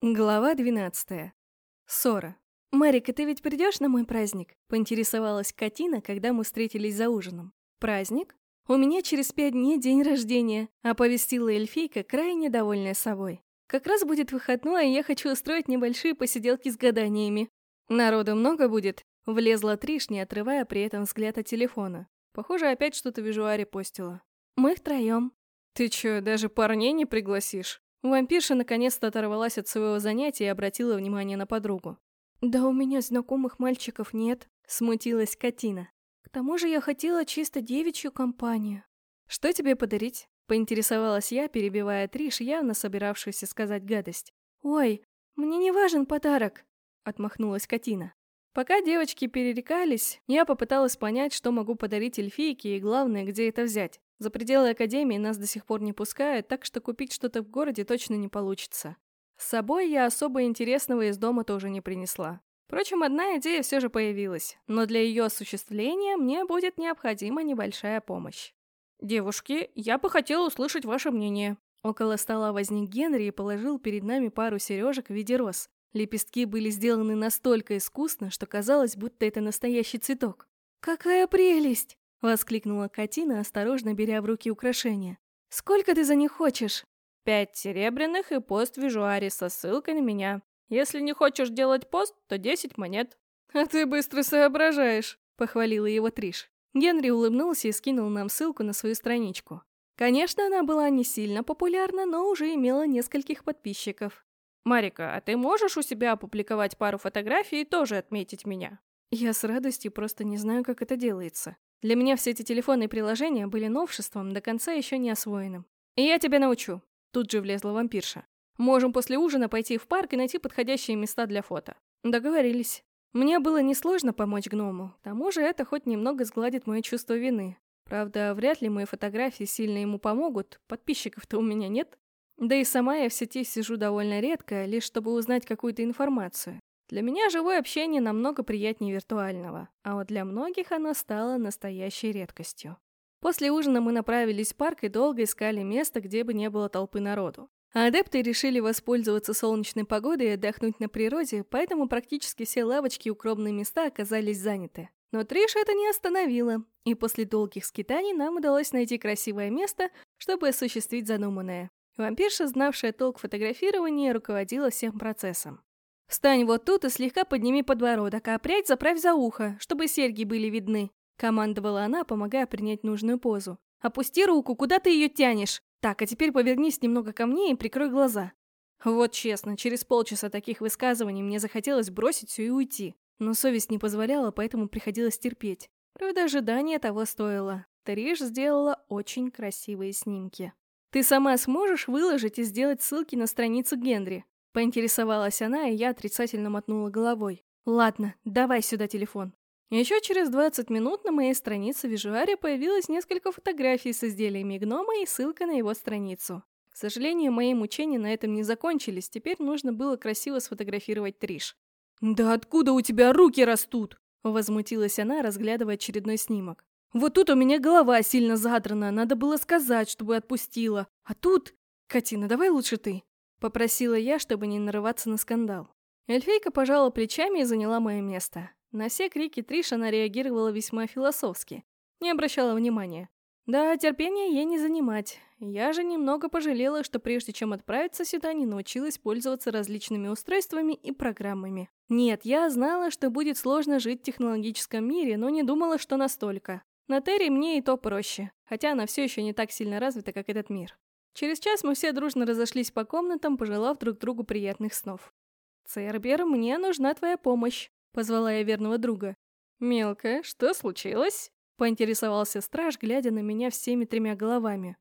Глава 12. Ссора. «Марика, ты ведь придешь на мой праздник?» — поинтересовалась Катина, когда мы встретились за ужином. «Праздник? У меня через пять дней день рождения», — оповестила эльфийка, крайне довольная собой. «Как раз будет выходной, и я хочу устроить небольшие посиделки с гаданиями». «Народу много будет?» — влезла Триш, не отрывая при этом взгляд от телефона. Похоже, опять что-то визуаре постила. «Мы втроем». «Ты чё, даже парней не пригласишь?» Вампирша наконец-то оторвалась от своего занятия и обратила внимание на подругу. «Да у меня знакомых мальчиков нет», — смутилась Катина. «К тому же я хотела чисто девичью компанию». «Что тебе подарить?» — поинтересовалась я, перебивая Триш, явно собиравшуюся сказать гадость. «Ой, мне не важен подарок», — отмахнулась Катина. Пока девочки перерекались, я попыталась понять, что могу подарить эльфийке и, главное, где это взять. За пределы Академии нас до сих пор не пускают, так что купить что-то в городе точно не получится. С собой я особо интересного из дома тоже не принесла. Впрочем, одна идея все же появилась, но для ее осуществления мне будет необходима небольшая помощь. «Девушки, я бы хотела услышать ваше мнение». Около стола возник Генри и положил перед нами пару сережек в виде роз. Лепестки были сделаны настолько искусно, что казалось, будто это настоящий цветок. «Какая прелесть!» — воскликнула Катина, осторожно беря в руки украшения. «Сколько ты за них хочешь?» «Пять серебряных и пост визуари со ссылкой на меня. Если не хочешь делать пост, то десять монет». «А ты быстро соображаешь», — похвалила его Триш. Генри улыбнулся и скинул нам ссылку на свою страничку. Конечно, она была не сильно популярна, но уже имела нескольких подписчиков. «Марика, а ты можешь у себя опубликовать пару фотографий и тоже отметить меня?» Я с радостью просто не знаю, как это делается. Для меня все эти телефонные приложения были новшеством, до конца еще не освоенным. И я тебя научу. Тут же влезла вампирша. Можем после ужина пойти в парк и найти подходящие места для фото. Договорились. Мне было несложно помочь гному. К тому же это хоть немного сгладит мое чувство вины. Правда, вряд ли мои фотографии сильно ему помогут, подписчиков-то у меня нет. Да и сама я в сети сижу довольно редко, лишь чтобы узнать какую-то информацию. Для меня живое общение намного приятнее виртуального, а вот для многих оно стало настоящей редкостью. После ужина мы направились в парк и долго искали место, где бы не было толпы народу. А адепты решили воспользоваться солнечной погодой и отдохнуть на природе, поэтому практически все лавочки и укромные места оказались заняты. Но Триш это не остановило, и после долгих скитаний нам удалось найти красивое место, чтобы осуществить задуманное. Вампирша, знавшая толк фотографирования, руководила всем процессом. «Встань вот тут и слегка подними подбородок, а прядь заправь за ухо, чтобы серьги были видны», — командовала она, помогая принять нужную позу. «Опусти руку, куда ты ее тянешь? Так, а теперь повернись немного ко мне и прикрой глаза». Вот честно, через полчаса таких высказываний мне захотелось бросить все и уйти. Но совесть не позволяла, поэтому приходилось терпеть. Правда, ожидание того стоило. Триш сделала очень красивые снимки. «Ты сама сможешь выложить и сделать ссылки на страницу Генри?» Поинтересовалась она, и я отрицательно мотнула головой. «Ладно, давай сюда телефон». Еще через 20 минут на моей странице Вижуаре появилось несколько фотографий с изделиями гнома и ссылка на его страницу. К сожалению, мои мучения на этом не закончились, теперь нужно было красиво сфотографировать Триш. «Да откуда у тебя руки растут?» Возмутилась она, разглядывая очередной снимок. «Вот тут у меня голова сильно задрана, надо было сказать, чтобы отпустила. А тут... Катина, давай лучше ты». Попросила я, чтобы не нарываться на скандал. Эльфейка пожала плечами и заняла мое место. На все крики Триш она реагировала весьма философски. Не обращала внимания. Да, терпения ей не занимать. Я же немного пожалела, что прежде чем отправиться сюда, не научилась пользоваться различными устройствами и программами. Нет, я знала, что будет сложно жить в технологическом мире, но не думала, что настолько. На Терри мне и то проще, хотя она все еще не так сильно развита, как этот мир. Через час мы все дружно разошлись по комнатам, пожелав друг другу приятных снов. «Цербер, мне нужна твоя помощь», — позвала я верного друга. «Мелкая, что случилось?» — поинтересовался страж, глядя на меня всеми тремя головами.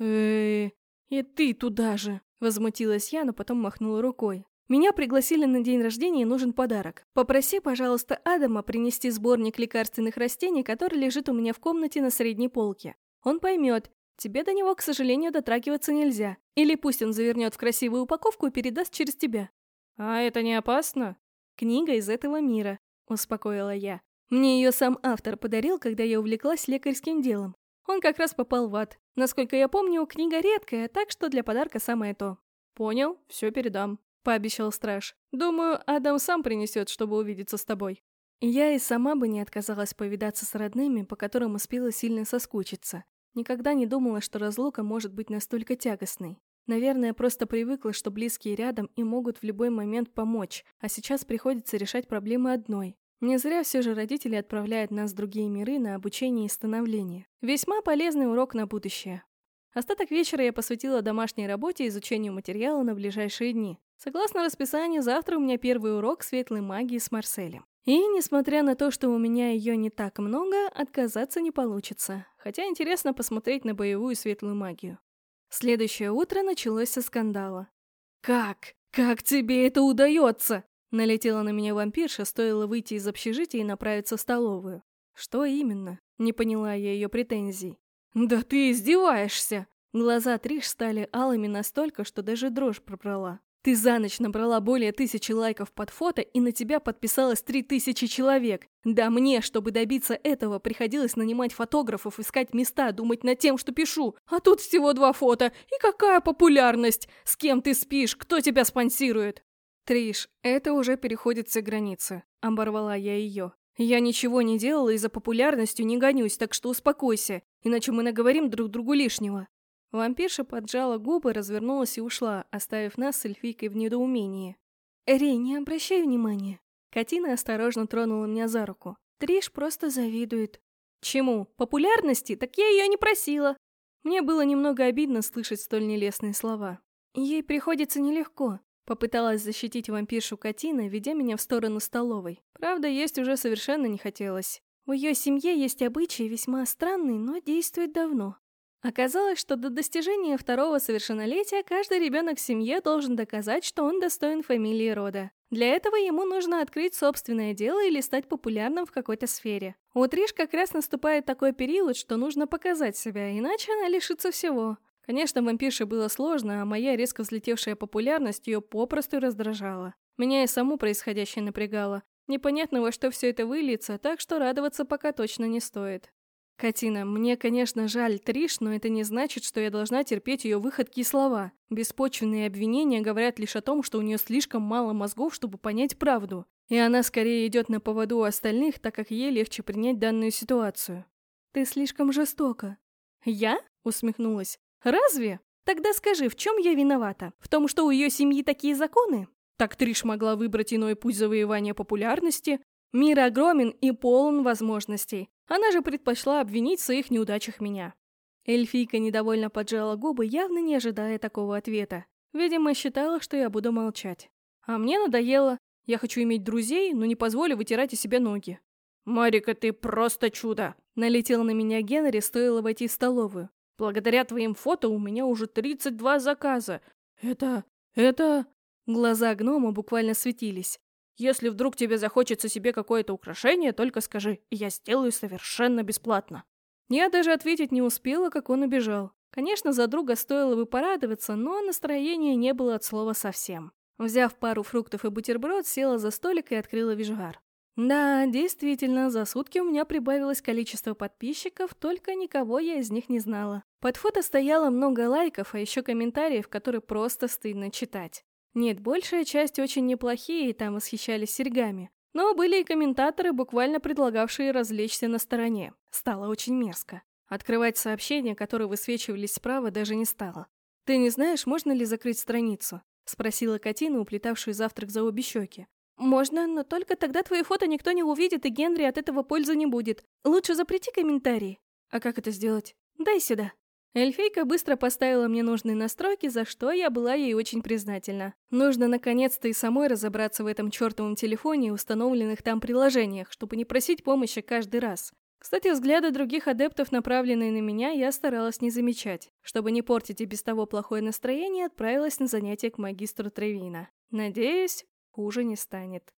э и ты туда же!» — возмутилась я, но потом махнула рукой. «Меня пригласили на день рождения и нужен подарок. Попроси, пожалуйста, Адама принести сборник лекарственных растений, который лежит у меня в комнате на средней полке. Он поймет, Тебе до него, к сожалению, дотрагиваться нельзя. Или пусть он завернет в красивую упаковку и передаст через тебя. А это не опасно? Книга из этого мира, успокоила я. Мне ее сам автор подарил, когда я увлеклась лекарским делом. Он как раз попал в ад. Насколько я помню, книга редкая, так что для подарка самое то. Понял, все передам. — пообещал страж. «Думаю, Адам сам принесет, чтобы увидеться с тобой». Я и сама бы не отказалась повидаться с родными, по которым успела сильно соскучиться. Никогда не думала, что разлука может быть настолько тягостной. Наверное, просто привыкла, что близкие рядом и могут в любой момент помочь, а сейчас приходится решать проблемы одной. Не зря все же родители отправляют нас в другие миры на обучение и становление. Весьма полезный урок на будущее. Остаток вечера я посвятила домашней работе и изучению материала на ближайшие дни. Согласно расписанию, завтра у меня первый урок светлой магии с Марселем. И, несмотря на то, что у меня ее не так много, отказаться не получится. Хотя интересно посмотреть на боевую светлую магию. Следующее утро началось со скандала. «Как? Как тебе это удается?» Налетела на меня вампирша, стоило выйти из общежития и направиться в столовую. «Что именно?» Не поняла я ее претензий. «Да ты издеваешься!» Глаза Триш стали алыми настолько, что даже дрожь пробрала. Ты за ночь набрала более тысячи лайков под фото, и на тебя подписалось три тысячи человек. Да мне, чтобы добиться этого, приходилось нанимать фотографов, искать места, думать над тем, что пишу. А тут всего два фото. И какая популярность? С кем ты спишь? Кто тебя спонсирует? Триш, это уже переходит все границы. Оборвала я ее. Я ничего не делала и за популярностью не гонюсь, так что успокойся, иначе мы наговорим друг другу лишнего. Вампирша поджала губы, развернулась и ушла, оставив нас с эльфийкой в недоумении. «Рей, не обращай внимания». Катина осторожно тронула меня за руку. Триш просто завидует. «Чему? Популярности? Так я ее не просила!» Мне было немного обидно слышать столь нелестные слова. Ей приходится нелегко. Попыталась защитить вампиршу Катина, ведя меня в сторону столовой. Правда, есть уже совершенно не хотелось. В ее семье есть обычаи весьма странные, но действуют давно. Оказалось, что до достижения второго совершеннолетия каждый ребенок в семье должен доказать, что он достоин фамилии рода. Для этого ему нужно открыть собственное дело или стать популярным в какой-то сфере. У Триш как раз наступает такой период, что нужно показать себя, иначе она лишится всего. Конечно, вампирше было сложно, а моя резко взлетевшая популярность ее попросту раздражала. Меня и саму происходящее напрягало. Непонятно, во что все это выльется, так что радоваться пока точно не стоит. Катина, мне, конечно, жаль Триш, но это не значит, что я должна терпеть ее выходки и слова. Беспочвенные обвинения говорят лишь о том, что у нее слишком мало мозгов, чтобы понять правду. И она скорее идет на поводу у остальных, так как ей легче принять данную ситуацию. Ты слишком жестока. Я? Усмехнулась. Разве? Тогда скажи, в чем я виновата? В том, что у ее семьи такие законы? Так Триш могла выбрать иной путь завоевания популярности. Мир огромен и полон возможностей. Она же предпочла обвинить в своих неудачах меня. Эльфийка недовольно поджала губы, явно не ожидая такого ответа. Видимо, считала, что я буду молчать. А мне надоело. Я хочу иметь друзей, но не позволю вытирать из себя ноги. «Марика, ты просто чудо!» Налетел на меня Генри, стоило войти в столовую. «Благодаря твоим фото у меня уже 32 заказа. Это... это...» Глаза гнома буквально светились. Если вдруг тебе захочется себе какое-то украшение, только скажи, и я сделаю совершенно бесплатно». Я даже ответить не успела, как он убежал. Конечно, за друга стоило бы порадоваться, но настроения не было от слова совсем. Взяв пару фруктов и бутерброд, села за столик и открыла вижгар. Да, действительно, за сутки у меня прибавилось количество подписчиков, только никого я из них не знала. Под фото стояло много лайков, а еще комментариев, которые просто стыдно читать. Нет, большая часть очень неплохие, и там восхищались серьгами. Но были и комментаторы, буквально предлагавшие развлечься на стороне. Стало очень мерзко. Открывать сообщения, которые высвечивались справа, даже не стало. «Ты не знаешь, можно ли закрыть страницу?» — спросила Катина, уплетавшую завтрак за обе щеки. «Можно, но только тогда твои фото никто не увидит, и Генри от этого пользы не будет. Лучше запрети комментарии». «А как это сделать?» «Дай сюда». Эльфийка быстро поставила мне нужные настройки, за что я была ей очень признательна. Нужно наконец-то и самой разобраться в этом чертовом телефоне и установленных там приложениях, чтобы не просить помощи каждый раз. Кстати, взгляды других адептов, направленные на меня, я старалась не замечать. Чтобы не портить и без того плохое настроение, отправилась на занятие к магистру Тревина. Надеюсь, хуже не станет.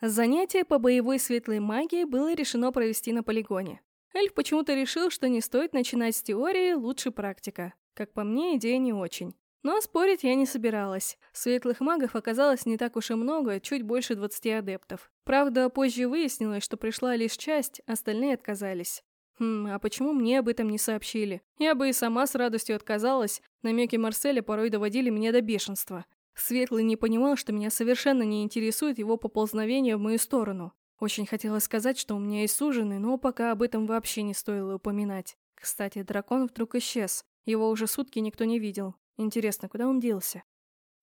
Занятие по боевой светлой магии было решено провести на полигоне. Эльф почему-то решил, что не стоит начинать с теории, лучше практика. Как по мне, идея не очень. Но спорить я не собиралась. Светлых магов оказалось не так уж и много, чуть больше 20 адептов. Правда, позже выяснилось, что пришла лишь часть, остальные отказались. Хм, а почему мне об этом не сообщили? Я бы и сама с радостью отказалась, намеки Марселя порой доводили меня до бешенства. Светлый не понимал, что меня совершенно не интересует его поползновение в мою сторону. Очень хотелось сказать, что у меня есть суженый, но пока об этом вообще не стоило упоминать. Кстати, дракон вдруг исчез. Его уже сутки никто не видел. Интересно, куда он делся?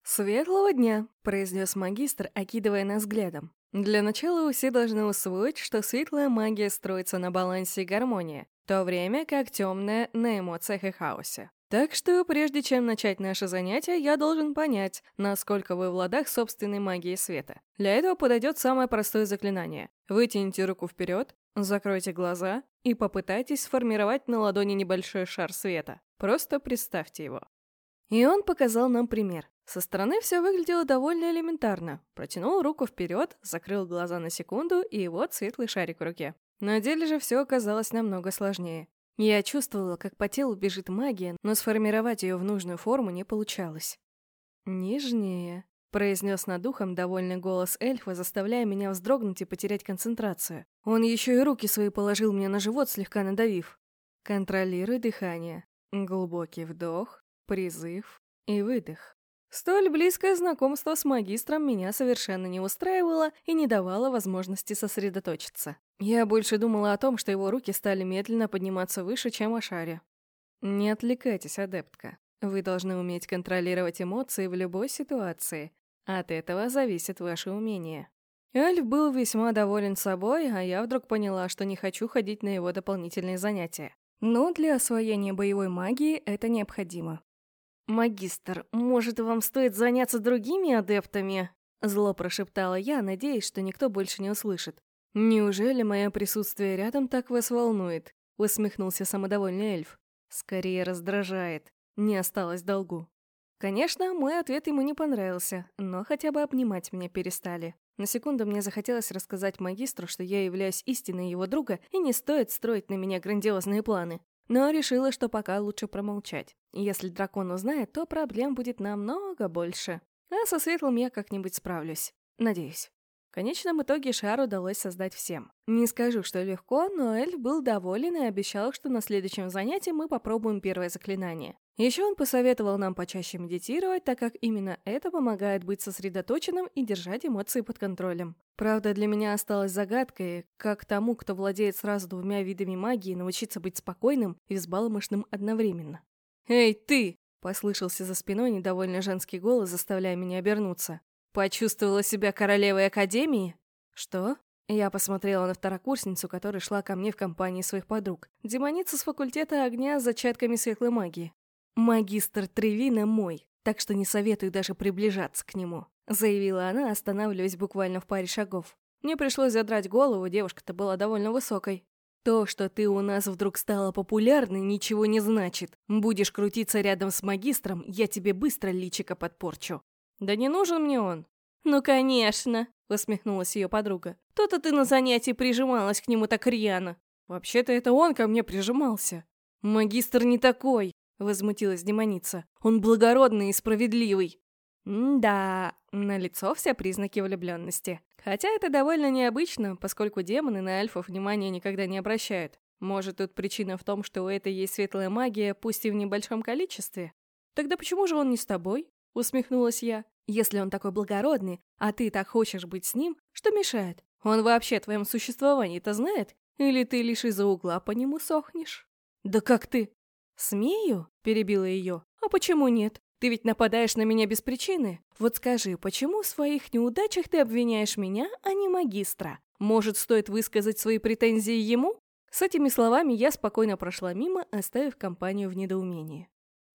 «Светлого дня», — произнес магистр, окидывая нас взглядом. «Для начала все должны усвоить, что светлая магия строится на балансе и гармонии, то время как темная — на эмоциях и хаосе. Так что, прежде чем начать наше занятие, я должен понять, насколько вы в ладах собственной магии света. Для этого подойдет самое простое заклинание. Вытяните руку вперед, закройте глаза и попытайтесь сформировать на ладони небольшой шар света. Просто представьте его. И он показал нам пример. Со стороны все выглядело довольно элементарно. Протянул руку вперед, закрыл глаза на секунду, и вот светлый шарик в руке. На деле же все оказалось намного сложнее. Я чувствовала, как по телу бежит магия, но сформировать ее в нужную форму не получалось. «Нежнее», — произнес над ухом довольный голос эльфа, заставляя меня вздрогнуть и потерять концентрацию. Он еще и руки свои положил мне на живот, слегка надавив. «Контролируй дыхание. Глубокий вдох, призыв и выдох». Столь близкое знакомство с магистром меня совершенно не устраивало и не давало возможности сосредоточиться. Я больше думала о том, что его руки стали медленно подниматься выше, чем о шаре. Не отвлекайтесь, адептка. Вы должны уметь контролировать эмоции в любой ситуации. От этого зависит ваше умение. Эльф был весьма доволен собой, а я вдруг поняла, что не хочу ходить на его дополнительные занятия. Но для освоения боевой магии это необходимо. «Магистр, может, вам стоит заняться другими адептами?» Зло прошептала я, надеясь, что никто больше не услышит. «Неужели мое присутствие рядом так вас волнует?» Усмехнулся самодовольный эльф. «Скорее раздражает. Не осталось долгу». Конечно, мой ответ ему не понравился, но хотя бы обнимать меня перестали. На секунду мне захотелось рассказать магистру, что я являюсь истинной его друга, и не стоит строить на меня грандиозные планы но решила, что пока лучше промолчать. Если дракон узнает, то проблем будет намного больше. А со светлым я как-нибудь справлюсь. Надеюсь. В конечном итоге шар удалось создать всем. Не скажу, что легко, но эльф был доволен и обещал, что на следующем занятии мы попробуем первое заклинание. Еще он посоветовал нам почаще медитировать, так как именно это помогает быть сосредоточенным и держать эмоции под контролем. Правда, для меня осталось загадкой, как тому, кто владеет сразу двумя видами магии, научиться быть спокойным и взбалмошным одновременно. «Эй, ты!» — послышался за спиной недовольный женский голос, заставляя меня обернуться. Почувствовала себя королевой Академии? Что? Я посмотрела на второкурсницу, которая шла ко мне в компании своих подруг. Демоница с факультета огня с зачатками светлой магии. «Магистр Тревина мой, так что не советую даже приближаться к нему», заявила она, останавливаясь буквально в паре шагов. Мне пришлось задрать голову, девушка-то была довольно высокой. То, что ты у нас вдруг стала популярной, ничего не значит. Будешь крутиться рядом с магистром, я тебе быстро личико подпорчу. «Да не нужен мне он». «Ну, конечно», — усмехнулась ее подруга. «То-то ты на занятии прижималась к нему так рьяно». «Вообще-то это он ко мне прижимался». «Магистр не такой», — возмутилась демоница. «Он благородный и справедливый». «Да, на лицо все признаки влюбленности. Хотя это довольно необычно, поскольку демоны на эльфов внимания никогда не обращают. Может, тут причина в том, что у этой есть светлая магия, пусть и в небольшом количестве? Тогда почему же он не с тобой? Усмехнулась я. «Если он такой благородный, а ты так хочешь быть с ним, что мешает? Он вообще о твоем существовании-то знает? Или ты лишь из-за угла по нему сохнешь?» «Да как ты?» «Смею?» – перебила ее. «А почему нет? Ты ведь нападаешь на меня без причины. Вот скажи, почему в своих неудачах ты обвиняешь меня, а не магистра? Может, стоит высказать свои претензии ему?» С этими словами я спокойно прошла мимо, оставив компанию в недоумении.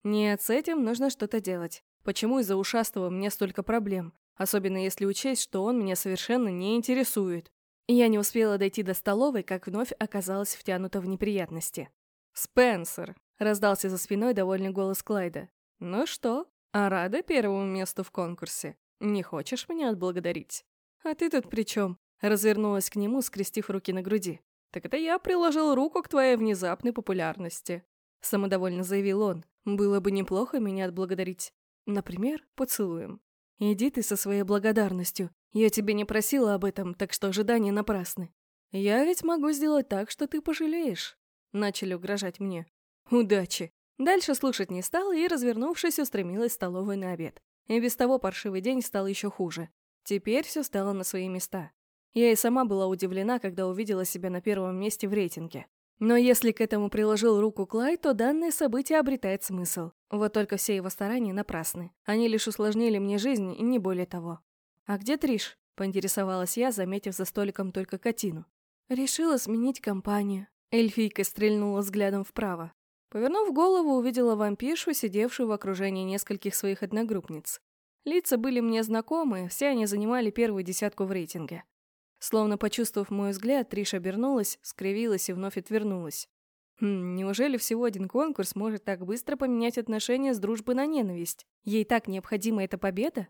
Нет, с этим нужно что-то делать. Почему из-за ушастого мне столько проблем? Особенно если учесть, что он меня совершенно не интересует. Я не успела дойти до столовой, как вновь оказалась втянута в неприятности. «Спенсер!» — раздался за спиной довольный голос Клайда. «Ну что, а рада первому месту в конкурсе? Не хочешь меня отблагодарить?» «А ты тут при чем?» — развернулась к нему, скрестив руки на груди. «Так это я приложил руку к твоей внезапной популярности», — самодовольно заявил он. «Было бы неплохо меня отблагодарить. Например, поцелуем. Иди ты со своей благодарностью. Я тебе не просила об этом, так что ожидания напрасны. Я ведь могу сделать так, что ты пожалеешь. Начали угрожать мне. Удачи. Дальше слушать не стала и, развернувшись, устремилась в столовую на обед. И без того паршивый день стал еще хуже. Теперь все стало на свои места. Я и сама была удивлена, когда увидела себя на первом месте в рейтинге. Но если к этому приложил руку Клай, то данное событие обретает смысл. Вот только все его старания напрасны. Они лишь усложнили мне жизнь, и не более того. «А где Триш?» – поинтересовалась я, заметив за столиком только котину. Решила сменить компанию. Эльфийка стрельнула взглядом вправо. Повернув голову, увидела вампиршу, сидевшую в окружении нескольких своих одногруппниц. Лица были мне знакомы, все они занимали первую десятку в рейтинге. Словно почувствовав мой взгляд, Триш обернулась, скривилась и вновь отвернулась. Хм, неужели всего один конкурс может так быстро поменять отношения с дружбы на ненависть? Ей так необходима эта победа?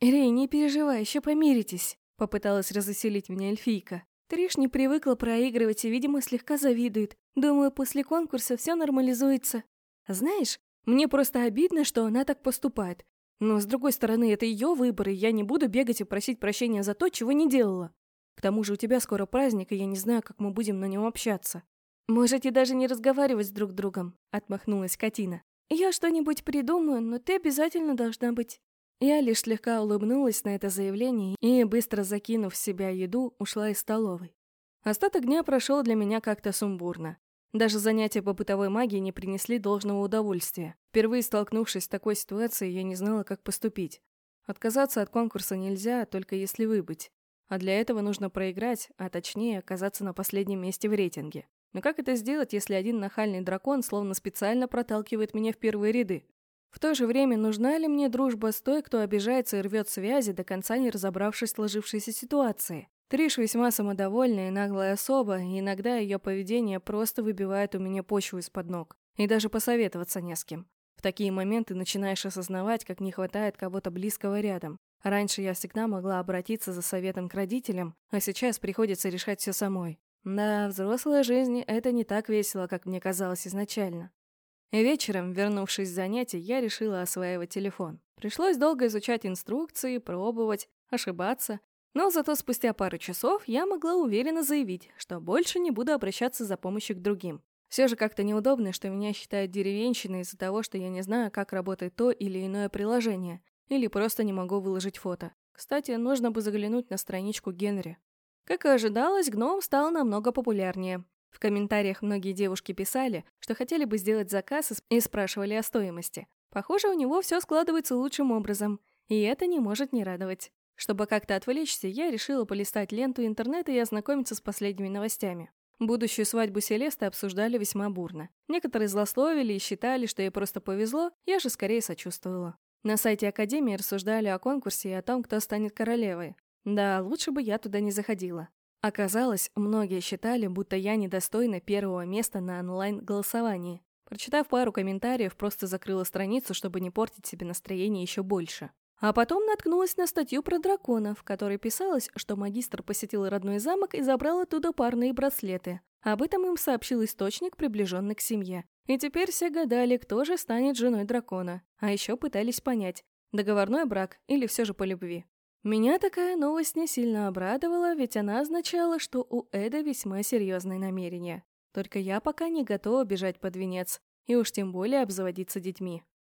«Рей, не переживай, еще помиритесь», — попыталась развеселить меня эльфийка. Триш не привыкла проигрывать и, видимо, слегка завидует. Думаю, после конкурса все нормализуется. Знаешь, мне просто обидно, что она так поступает. Но, с другой стороны, это ее выбор, и я не буду бегать и просить прощения за то, чего не делала. К тому же у тебя скоро праздник, и я не знаю, как мы будем на нем общаться. Можете даже не разговаривать с друг другом, отмахнулась Катина. Я что-нибудь придумаю, но ты обязательно должна быть. Я лишь слегка улыбнулась на это заявление и, быстро закинув в себя еду, ушла из столовой. Остаток дня прошел для меня как-то сумбурно. Даже занятия по бытовой магии не принесли должного удовольствия. Впервые столкнувшись с такой ситуацией, я не знала, как поступить. Отказаться от конкурса нельзя, только если выбыть. А для этого нужно проиграть, а точнее оказаться на последнем месте в рейтинге. Но как это сделать, если один нахальный дракон словно специально проталкивает меня в первые ряды? В то же время, нужна ли мне дружба с той, кто обижается и рвет связи, до конца не разобравшись в сложившейся ситуации? Триш весьма самодовольная и наглая особа, и иногда ее поведение просто выбивает у меня почву из-под ног. И даже посоветоваться не с кем. В такие моменты начинаешь осознавать, как не хватает кого-то близкого рядом. Раньше я всегда могла обратиться за советом к родителям, а сейчас приходится решать все самой. Да, взрослая жизнь — это не так весело, как мне казалось изначально. Вечером, вернувшись с занятий, я решила осваивать телефон. Пришлось долго изучать инструкции, пробовать, ошибаться. Но зато спустя пару часов я могла уверенно заявить, что больше не буду обращаться за помощью к другим. Все же как-то неудобно, что меня считают деревенщиной из-за того, что я не знаю, как работает то или иное приложение, или просто не могу выложить фото. Кстати, нужно бы заглянуть на страничку Генри. Как и ожидалось, гном стал намного популярнее. В комментариях многие девушки писали, что хотели бы сделать заказ и спрашивали о стоимости. Похоже, у него все складывается лучшим образом, и это не может не радовать. Чтобы как-то отвлечься, я решила полистать ленту интернета и ознакомиться с последними новостями. Будущую свадьбу Селесты обсуждали весьма бурно. Некоторые злословили и считали, что ей просто повезло, я же скорее сочувствовала. На сайте Академии рассуждали о конкурсе и о том, кто станет королевой. Да, лучше бы я туда не заходила. Оказалось, многие считали, будто я недостойна первого места на онлайн-голосовании. Прочитав пару комментариев, просто закрыла страницу, чтобы не портить себе настроение еще больше. А потом наткнулась на статью про драконов, в которой писалось, что магистр посетил родной замок и забрал оттуда парные браслеты. Об этом им сообщил источник, приближенный к семье. И теперь все гадали, кто же станет женой дракона. А еще пытались понять, договорной брак или все же по любви. Меня такая новость не сильно обрадовала, ведь она означала, что у Эда весьма серьезные намерения. Только я пока не готова бежать под венец, и уж тем более обзаводиться детьми.